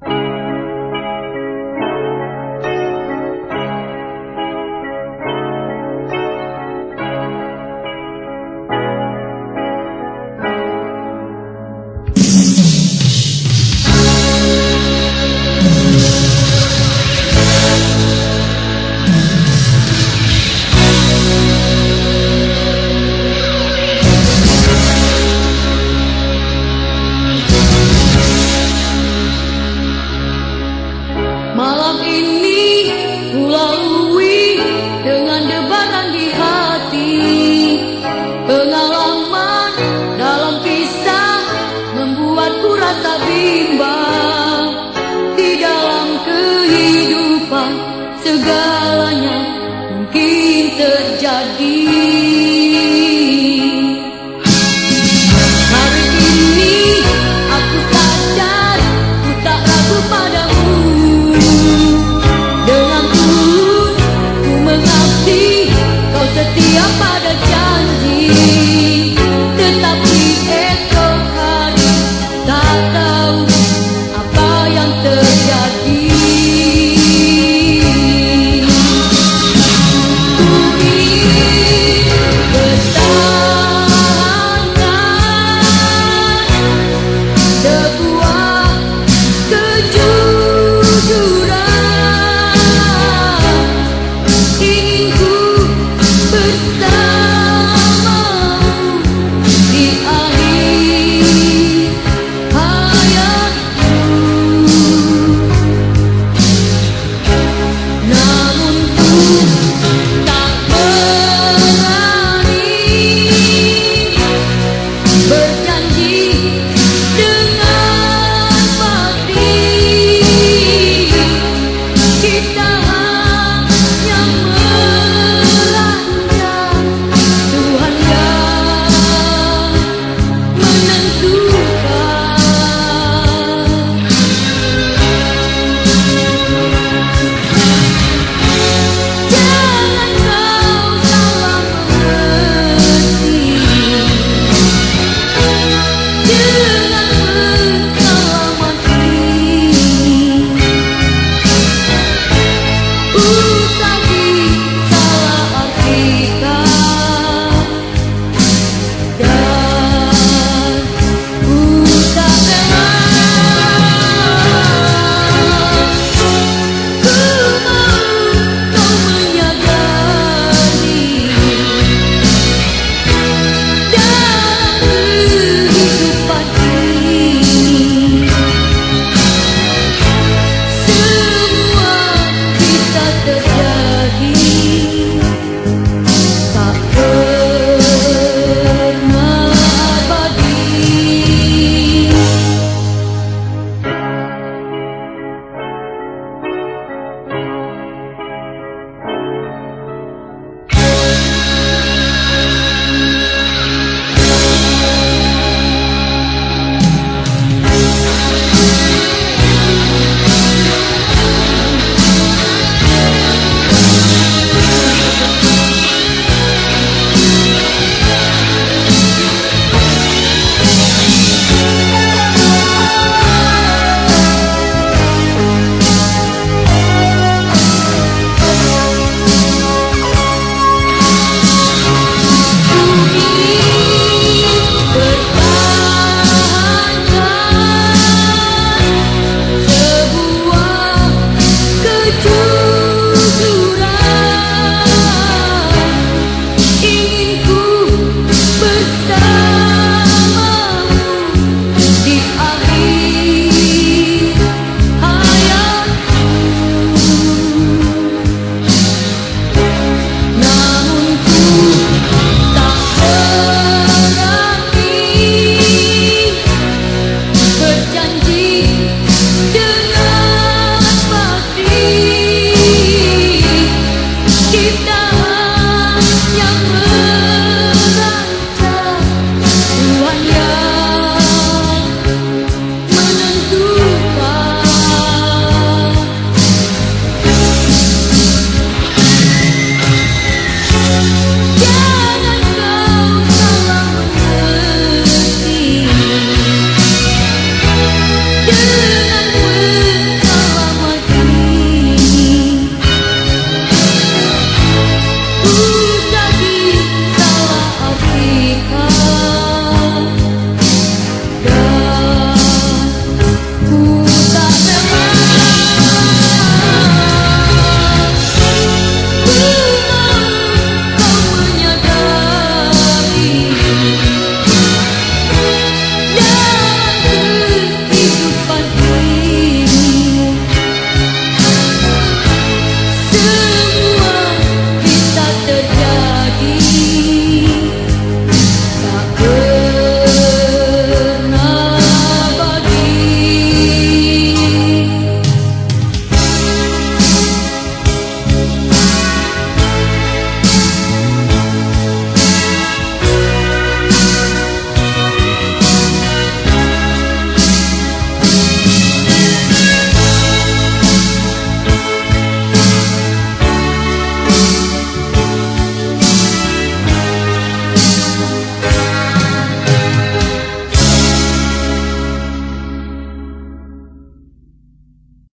Malam to go.